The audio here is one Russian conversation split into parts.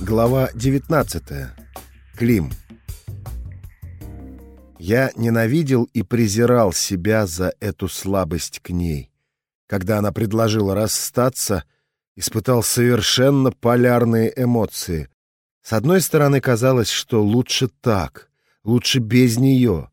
Глава 19. Клим. Я ненавидел и презирал себя за эту слабость к ней. Когда она предложила расстаться, испытал совершенно полярные эмоции. С одной стороны, казалось, что лучше так, лучше без нее,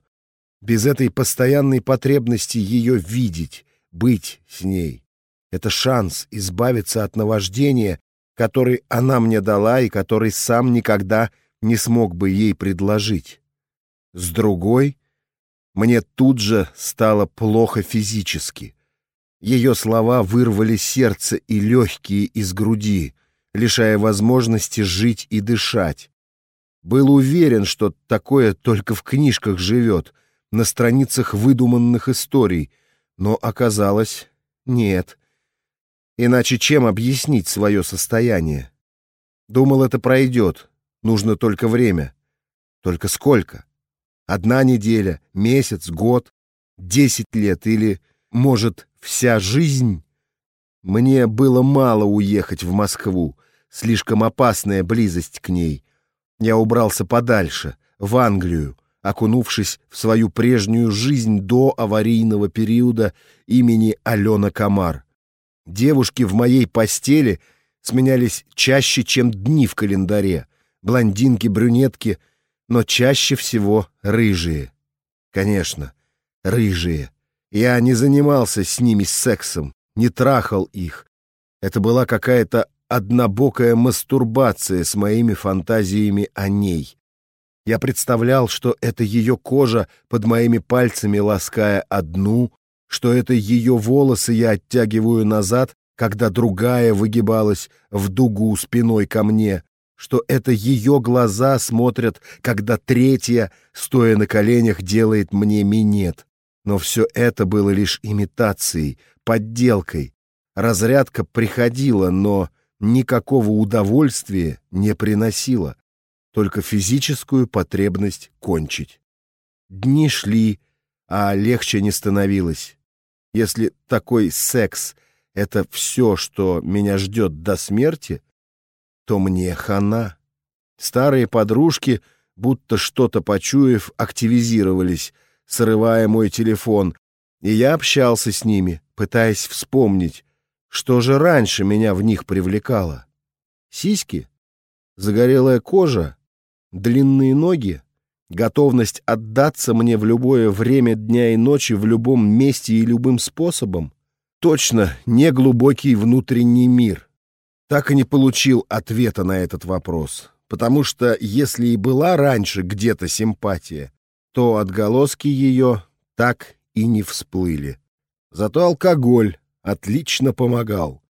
без этой постоянной потребности ее видеть, быть с ней. Это шанс избавиться от наваждения, который она мне дала и который сам никогда не смог бы ей предложить. С другой, мне тут же стало плохо физически. Ее слова вырвали сердце и легкие из груди, лишая возможности жить и дышать. Был уверен, что такое только в книжках живет, на страницах выдуманных историй, но оказалось, нет — Иначе чем объяснить свое состояние? Думал, это пройдет. Нужно только время. Только сколько? Одна неделя, месяц, год, десять лет или, может, вся жизнь? Мне было мало уехать в Москву. Слишком опасная близость к ней. Я убрался подальше, в Англию, окунувшись в свою прежнюю жизнь до аварийного периода имени Алена Камар. Девушки в моей постели сменялись чаще, чем дни в календаре. Блондинки, брюнетки, но чаще всего рыжие. Конечно, рыжие. Я не занимался с ними сексом, не трахал их. Это была какая-то однобокая мастурбация с моими фантазиями о ней. Я представлял, что это ее кожа под моими пальцами, лаская одну, что это ее волосы я оттягиваю назад, когда другая выгибалась в дугу спиной ко мне, что это ее глаза смотрят, когда третья, стоя на коленях, делает мне минет. Но все это было лишь имитацией, подделкой. Разрядка приходила, но никакого удовольствия не приносила, только физическую потребность кончить. Дни шли, а легче не становилось. Если такой секс — это все, что меня ждет до смерти, то мне хана. Старые подружки, будто что-то почуяв, активизировались, срывая мой телефон, и я общался с ними, пытаясь вспомнить, что же раньше меня в них привлекало. Сиськи? Загорелая кожа? Длинные ноги? Готовность отдаться мне в любое время дня и ночи, в любом месте и любым способом? Точно не глубокий внутренний мир. Так и не получил ответа на этот вопрос. Потому что если и была раньше где-то симпатия, то отголоски ее так и не всплыли. Зато алкоголь отлично помогал.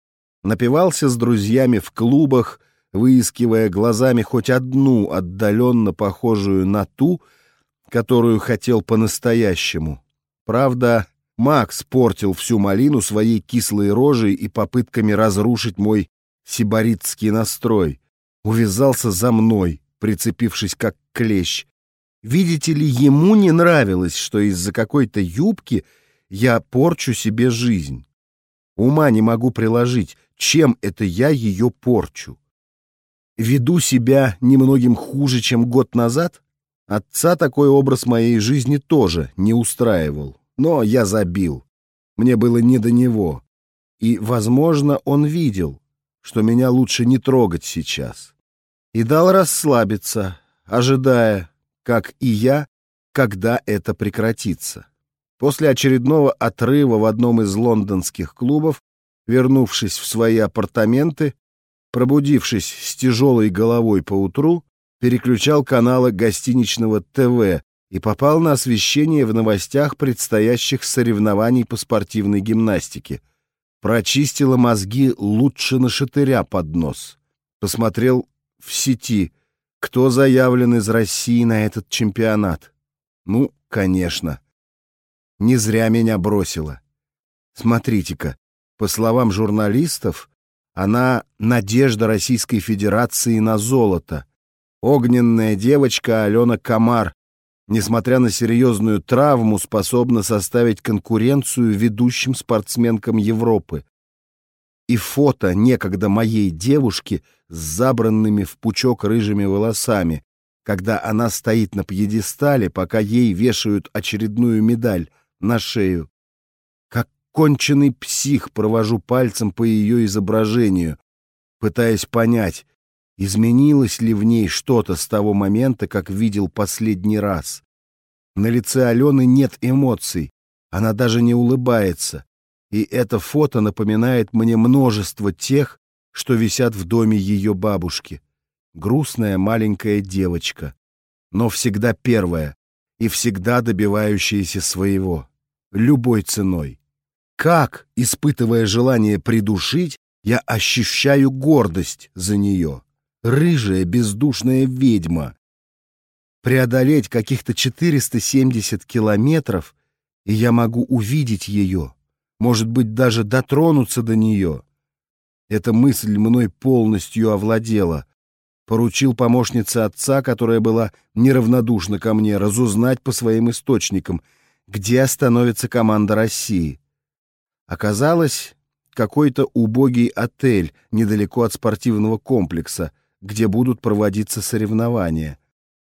Напивался с друзьями в клубах, выискивая глазами хоть одну отдаленно похожую на ту, которую хотел по-настоящему. Правда, Макс портил всю малину своей кислой рожей и попытками разрушить мой сибаритский настрой. Увязался за мной, прицепившись как клещ. Видите ли, ему не нравилось, что из-за какой-то юбки я порчу себе жизнь. Ума не могу приложить, чем это я ее порчу веду себя немногим хуже, чем год назад? Отца такой образ моей жизни тоже не устраивал, но я забил. Мне было не до него. И, возможно, он видел, что меня лучше не трогать сейчас. И дал расслабиться, ожидая, как и я, когда это прекратится. После очередного отрыва в одном из лондонских клубов, вернувшись в свои апартаменты, пробудившись с тяжелой головой поутру, переключал каналы гостиничного ТВ и попал на освещение в новостях предстоящих соревнований по спортивной гимнастике. Прочистила мозги лучше на шатыря под нос. Посмотрел в сети, кто заявлен из России на этот чемпионат. Ну, конечно. Не зря меня бросила. Смотрите-ка, по словам журналистов, она — надежда Российской Федерации на золото. Огненная девочка Алена Камар, несмотря на серьезную травму, способна составить конкуренцию ведущим спортсменкам Европы. и фото некогда моей девушки с забранными в пучок рыжими волосами, когда она стоит на пьедестале, пока ей вешают очередную медаль на шею. Конченый псих провожу пальцем по ее изображению, пытаясь понять, изменилось ли в ней что-то с того момента, как видел последний раз. На лице Алены нет эмоций, она даже не улыбается, и это фото напоминает мне множество тех, что висят в доме ее бабушки. Грустная маленькая девочка, но всегда первая и всегда добивающаяся своего, любой ценой. Как, испытывая желание придушить, я ощущаю гордость за нее. Рыжая бездушная ведьма. Преодолеть каких-то 470 километров, и я могу увидеть ее, может быть, даже дотронуться до нее. Эта мысль мной полностью овладела. Поручил помощнице отца, которая была неравнодушна ко мне, разузнать по своим источникам, где остановится команда России. Оказалось, какой-то убогий отель недалеко от спортивного комплекса, где будут проводиться соревнования.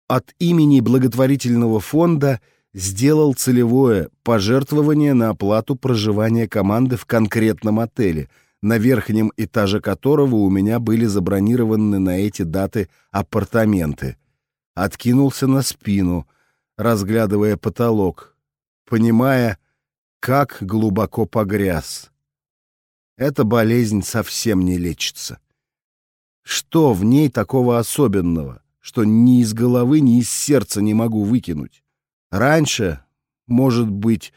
От имени благотворительного фонда сделал целевое пожертвование на оплату проживания команды в конкретном отеле, на верхнем этаже которого у меня были забронированы на эти даты апартаменты. Откинулся на спину, разглядывая потолок, понимая, как глубоко погряз. Эта болезнь совсем не лечится. Что в ней такого особенного, что ни из головы, ни из сердца не могу выкинуть? Раньше, может быть,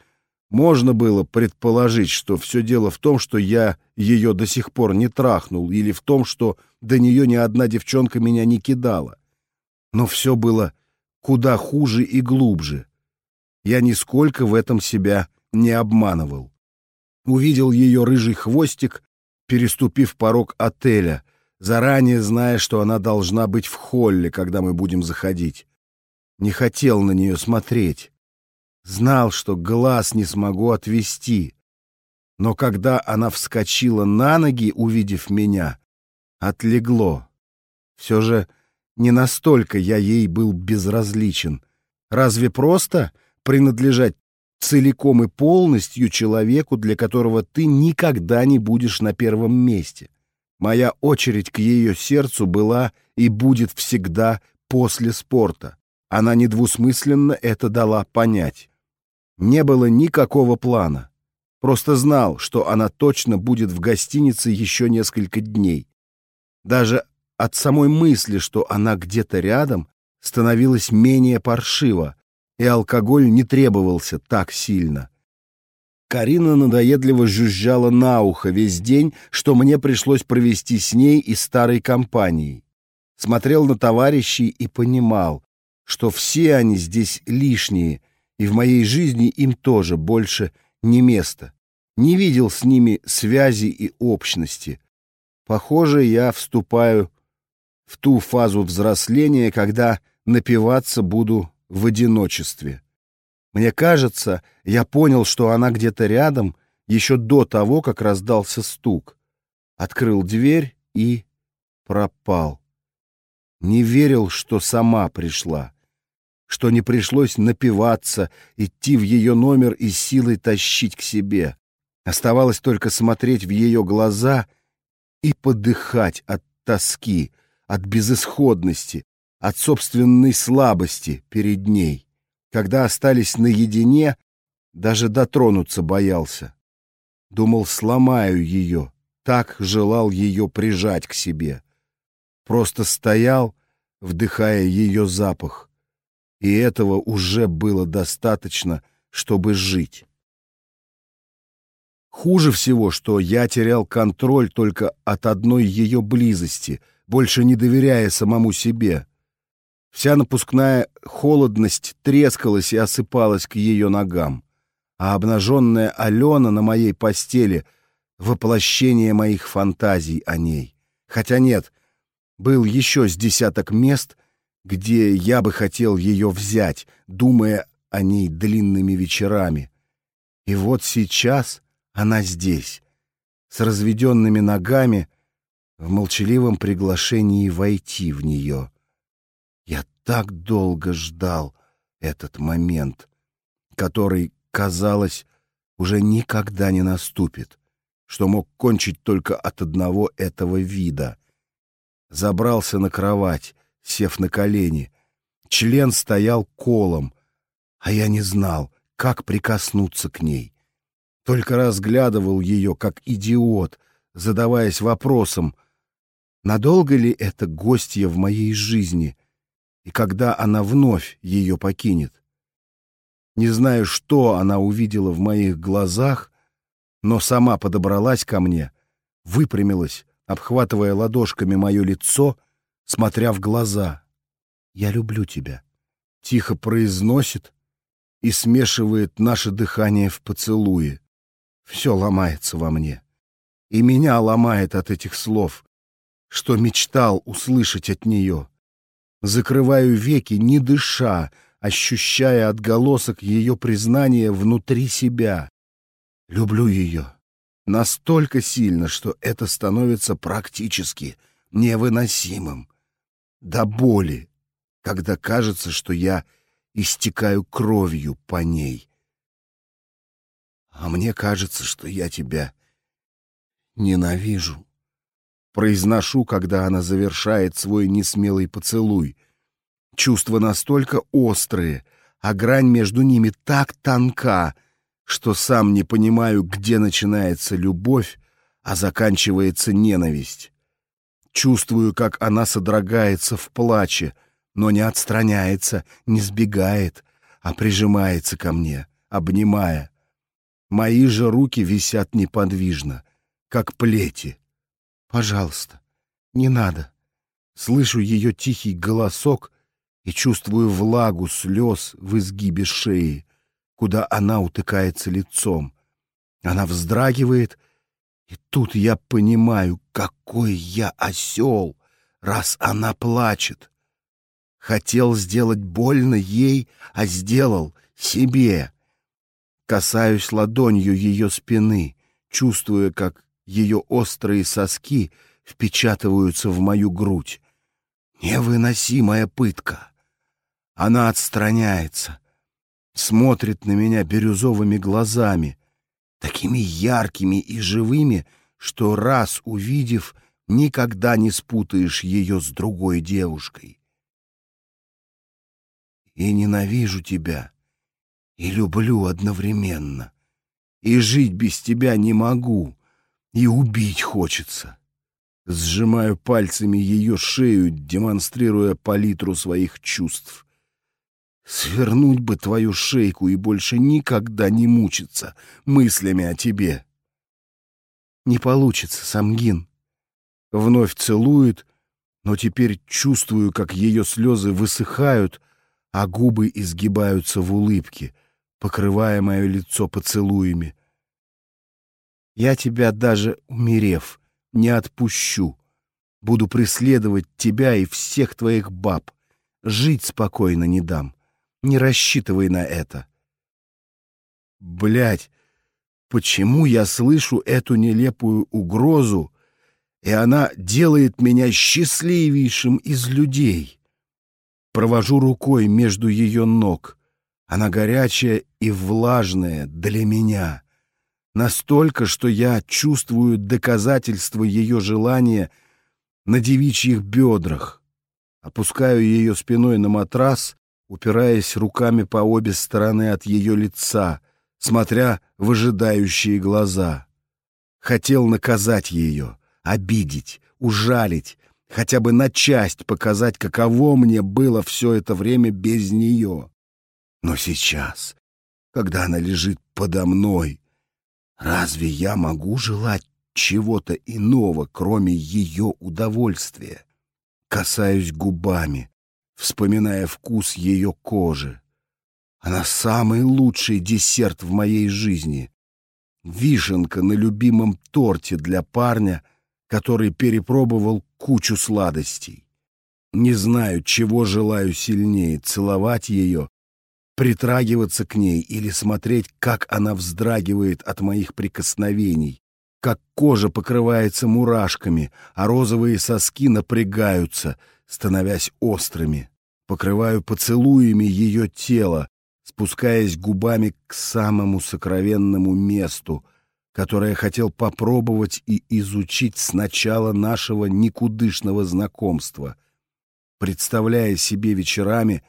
можно было предположить, что все дело в том, что я ее до сих пор не трахнул, или в том, что до нее ни одна девчонка меня не кидала. Но все было куда хуже и глубже. Я нисколько в этом себя не обманывал увидел ее рыжий хвостик, переступив порог отеля, заранее зная, что она должна быть в холле, когда мы будем заходить. Не хотел на нее смотреть. Знал, что глаз не смогу отвести. Но когда она вскочила на ноги, увидев меня, отлегло. Все же не настолько я ей был безразличен. Разве просто принадлежать целиком и полностью человеку, для которого ты никогда не будешь на первом месте. Моя очередь к ее сердцу была и будет всегда после спорта. Она недвусмысленно это дала понять. Не было никакого плана. Просто знал, что она точно будет в гостинице еще несколько дней. Даже от самой мысли, что она где-то рядом, становилось менее паршиво, и алкоголь не требовался так сильно. Карина надоедливо жужжала на ухо весь день, что мне пришлось провести с ней и старой компанией. Смотрел на товарищей и понимал, что все они здесь лишние, и в моей жизни им тоже больше не место. Не видел с ними связи и общности. Похоже, я вступаю в ту фазу взросления, когда напиваться буду в одиночестве. Мне кажется, я понял, что она где-то рядом еще до того, как раздался стук. Открыл дверь и пропал. Не верил, что сама пришла, что не пришлось напиваться, идти в ее номер и силой тащить к себе. Оставалось только смотреть в ее глаза и подыхать от тоски, от безысходности, от собственной слабости перед ней. Когда остались наедине, даже дотронуться боялся. Думал, сломаю ее, так желал ее прижать к себе. Просто стоял, вдыхая ее запах. И этого уже было достаточно, чтобы жить. Хуже всего, что я терял контроль только от одной ее близости, больше не доверяя самому себе. Вся напускная холодность трескалась и осыпалась к ее ногам, а обнаженная Алена на моей постели — воплощение моих фантазий о ней. Хотя нет, был еще с десяток мест, где я бы хотел ее взять, думая о ней длинными вечерами. И вот сейчас она здесь, с разведенными ногами, в молчаливом приглашении войти в нее. Так долго ждал этот момент, который, казалось, уже никогда не наступит, что мог кончить только от одного этого вида. Забрался на кровать, сев на колени. Член стоял колом, а я не знал, как прикоснуться к ней. Только разглядывал ее, как идиот, задаваясь вопросом, надолго ли это гостья в моей жизни и когда она вновь ее покинет. Не знаю, что она увидела в моих глазах, но сама подобралась ко мне, выпрямилась, обхватывая ладошками мое лицо, смотря в глаза. «Я люблю тебя», — тихо произносит и смешивает наше дыхание в поцелуе. Все ломается во мне. И меня ломает от этих слов, что мечтал услышать от нее. Закрываю веки, не дыша, ощущая отголосок ее признания внутри себя. Люблю ее настолько сильно, что это становится практически невыносимым. До боли, когда кажется, что я истекаю кровью по ней. А мне кажется, что я тебя ненавижу. Произношу, когда она завершает свой несмелый поцелуй. Чувства настолько острые, а грань между ними так тонка, что сам не понимаю, где начинается любовь, а заканчивается ненависть. Чувствую, как она содрогается в плаче, но не отстраняется, не сбегает, а прижимается ко мне, обнимая. Мои же руки висят неподвижно, как плети. Пожалуйста, не надо. Слышу ее тихий голосок и чувствую влагу слез в изгибе шеи, куда она утыкается лицом. Она вздрагивает, и тут я понимаю, какой я осел, раз она плачет. Хотел сделать больно ей, а сделал себе. Касаюсь ладонью ее спины, чувствуя, как ее острые соски впечатываются в мою грудь. Невыносимая пытка. Она отстраняется, смотрит на меня бирюзовыми глазами, такими яркими и живыми, что раз увидев, никогда не спутаешь ее с другой девушкой. И ненавижу тебя, и люблю одновременно, и жить без тебя не могу и убить хочется. Сжимаю пальцами ее шею, демонстрируя палитру своих чувств. Свернуть бы твою шейку и больше никогда не мучиться мыслями о тебе. Не получится, Самгин. Вновь целует, но теперь чувствую, как ее слезы высыхают, а губы изгибаются в улыбке, покрывая мое лицо поцелуями. Я тебя даже умерев не отпущу. Буду преследовать тебя и всех твоих баб. Жить спокойно не дам. Не рассчитывай на это. Блять, почему я слышу эту нелепую угрозу, и она делает меня счастливейшим из людей? Провожу рукой между ее ног. Она горячая и влажная для меня. Настолько, что я чувствую доказательство ее желания на девичьих бедрах. Опускаю ее спиной на матрас, упираясь руками по обе стороны от ее лица, смотря в ожидающие глаза. Хотел наказать ее, обидеть, ужалить, хотя бы на часть показать, каково мне было все это время без нее. Но сейчас, когда она лежит подо мной, Разве я могу желать чего-то иного, кроме ее удовольствия? Касаюсь губами, вспоминая вкус ее кожи. Она самый лучший десерт в моей жизни. Вишенка на любимом торте для парня, который перепробовал кучу сладостей. Не знаю, чего желаю сильнее — целовать ее притрагиваться к ней или смотреть, как она вздрагивает от моих прикосновений, как кожа покрывается мурашками, а розовые соски напрягаются, становясь острыми. Покрываю поцелуями ее тело, спускаясь губами к самому сокровенному месту, которое хотел попробовать и изучить с начала нашего никудышного знакомства, представляя себе вечерами,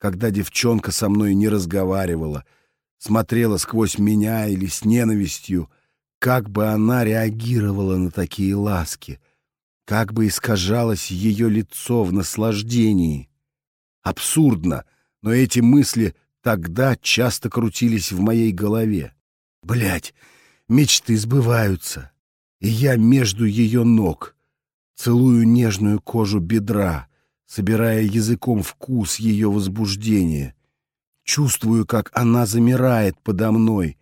когда девчонка со мной не разговаривала, смотрела сквозь меня или с ненавистью, как бы она реагировала на такие ласки, как бы искажалось ее лицо в наслаждении. Абсурдно, но эти мысли тогда часто крутились в моей голове. Блять, мечты сбываются, и я между ее ног целую нежную кожу бедра, собирая языком вкус ее возбуждения. Чувствую, как она замирает подо мной,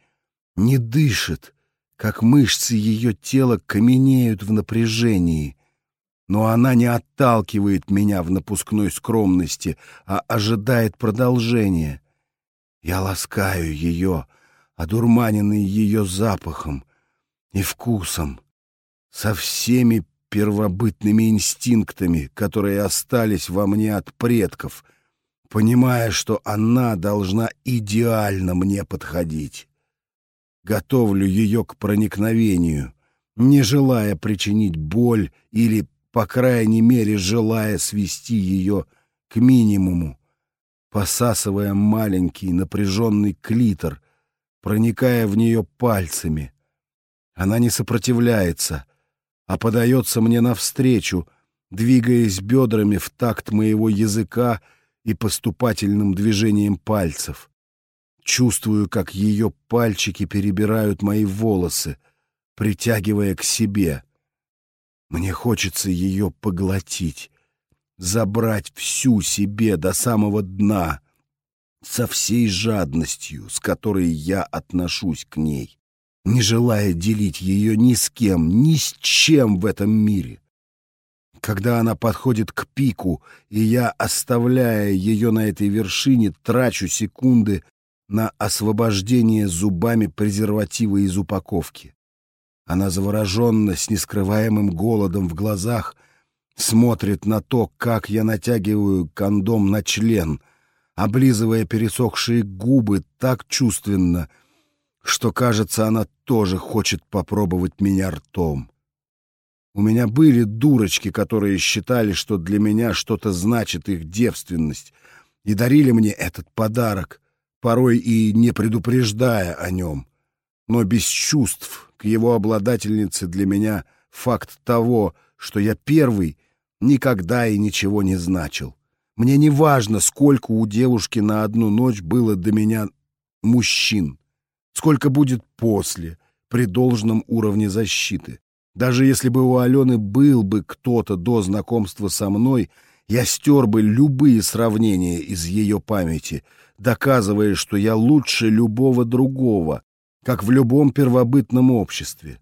не дышит, как мышцы ее тела каменеют в напряжении, но она не отталкивает меня в напускной скромности, а ожидает продолжения. Я ласкаю ее, одурманенный ее запахом и вкусом, со всеми первобытными инстинктами, которые остались во мне от предков, понимая, что она должна идеально мне подходить. Готовлю ее к проникновению, не желая причинить боль или по крайней мере, желая свести ее к минимуму, посасывая маленький напряженный клитор, проникая в нее пальцами. Она не сопротивляется, а подается мне навстречу, двигаясь бедрами в такт моего языка и поступательным движением пальцев. Чувствую, как ее пальчики перебирают мои волосы, притягивая к себе — мне хочется ее поглотить, забрать всю себе до самого дна, со всей жадностью, с которой я отношусь к ней, не желая делить ее ни с кем, ни с чем в этом мире. Когда она подходит к пику, и я, оставляя ее на этой вершине, трачу секунды на освобождение зубами презерватива из упаковки. Она завороженно, с нескрываемым голодом в глазах, смотрит на то, как я натягиваю кондом на член, облизывая пересохшие губы так чувственно, что, кажется, она тоже хочет попробовать меня ртом. У меня были дурочки, которые считали, что для меня что-то значит их девственность, и дарили мне этот подарок, порой и не предупреждая о нем, но без чувств, к его обладательнице для меня факт того, что я первый, никогда и ничего не значил. Мне не важно, сколько у девушки на одну ночь было до меня мужчин, сколько будет после, при должном уровне защиты. Даже если бы у Алены был бы кто-то до знакомства со мной, я стер бы любые сравнения из ее памяти, доказывая, что я лучше любого другого, как в любом первобытном обществе.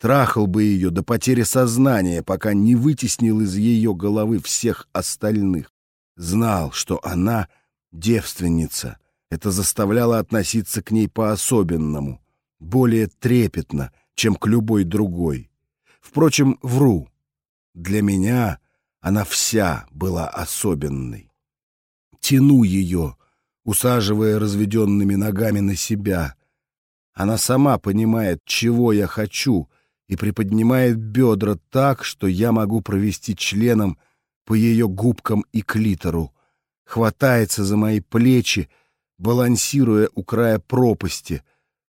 Трахал бы ее до потери сознания, пока не вытеснил из ее головы всех остальных. Знал, что она девственница. Это заставляло относиться к ней по-особенному, более трепетно, чем к любой другой. Впрочем, вру. Для меня она вся была особенной. Тяну ее, усаживая разведенными ногами на себя, она сама понимает, чего я хочу, и приподнимает бедра так, что я могу провести членом по ее губкам и клитору. Хватается за мои плечи, балансируя у края пропасти,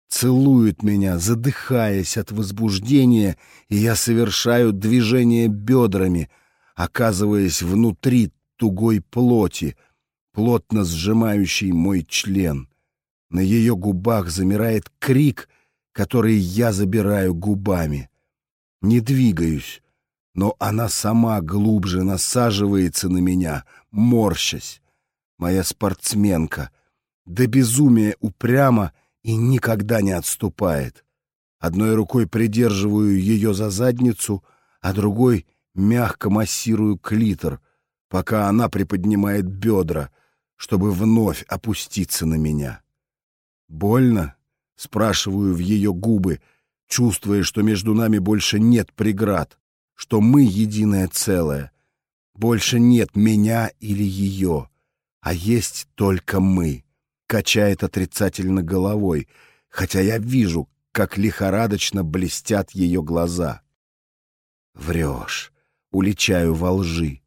целует меня, задыхаясь от возбуждения, и я совершаю движение бедрами, оказываясь внутри тугой плоти, плотно сжимающей мой член. На ее губах замирает крик, который я забираю губами. Не двигаюсь, но она сама глубже насаживается на меня, морщась. Моя спортсменка, до безумия упряма и никогда не отступает. Одной рукой придерживаю ее за задницу, а другой мягко массирую клитор, пока она приподнимает бедра, чтобы вновь опуститься на меня. «Больно?» — спрашиваю в ее губы, чувствуя, что между нами больше нет преград, что мы единое целое. Больше нет меня или ее, а есть только мы. Качает отрицательно головой, хотя я вижу, как лихорадочно блестят ее глаза. Врешь, уличаю во лжи.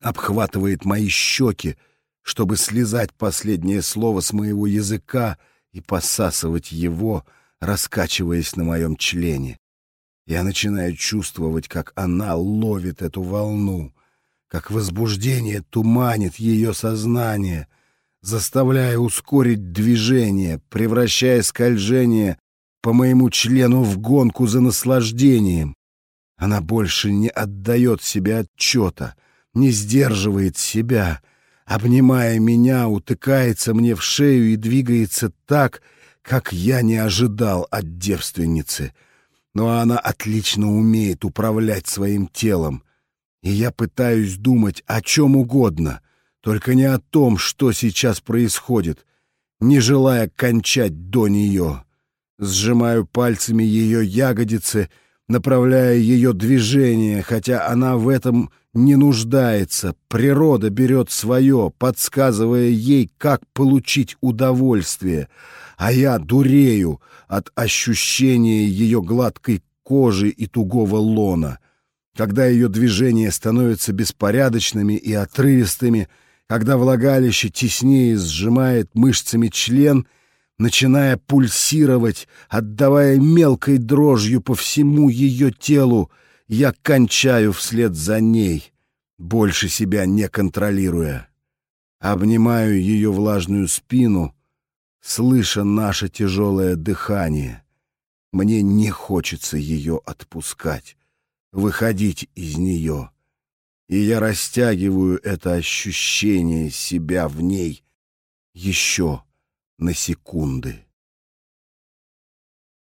Обхватывает мои щеки, чтобы слезать последнее слово с моего языка и посасывать его, раскачиваясь на моем члене. Я начинаю чувствовать, как она ловит эту волну, как возбуждение туманит ее сознание, заставляя ускорить движение, превращая скольжение по моему члену в гонку за наслаждением. Она больше не отдает себе отчета, не сдерживает себя, обнимая меня, утыкается мне в шею и двигается так, как я не ожидал от девственницы. Но она отлично умеет управлять своим телом, и я пытаюсь думать о чем угодно, только не о том, что сейчас происходит, не желая кончать до нее. Сжимаю пальцами ее ягодицы, направляя ее движение, хотя она в этом не нуждается. Природа берет свое, подсказывая ей, как получить удовольствие, а я дурею от ощущения ее гладкой кожи и тугого лона. Когда ее движения становятся беспорядочными и отрывистыми, когда влагалище теснее сжимает мышцами член, начиная пульсировать, отдавая мелкой дрожью по всему ее телу, я кончаю вслед за ней, больше себя не контролируя. Обнимаю ее влажную спину — слыша наше тяжелое дыхание. Мне не хочется ее отпускать, выходить из нее. И я растягиваю это ощущение себя в ней еще на секунды.